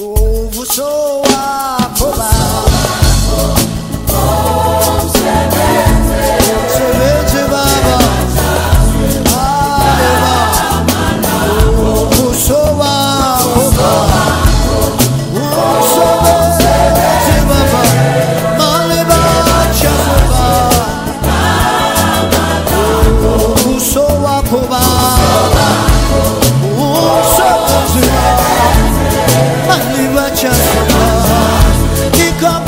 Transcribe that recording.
Oh, so I provide. Que como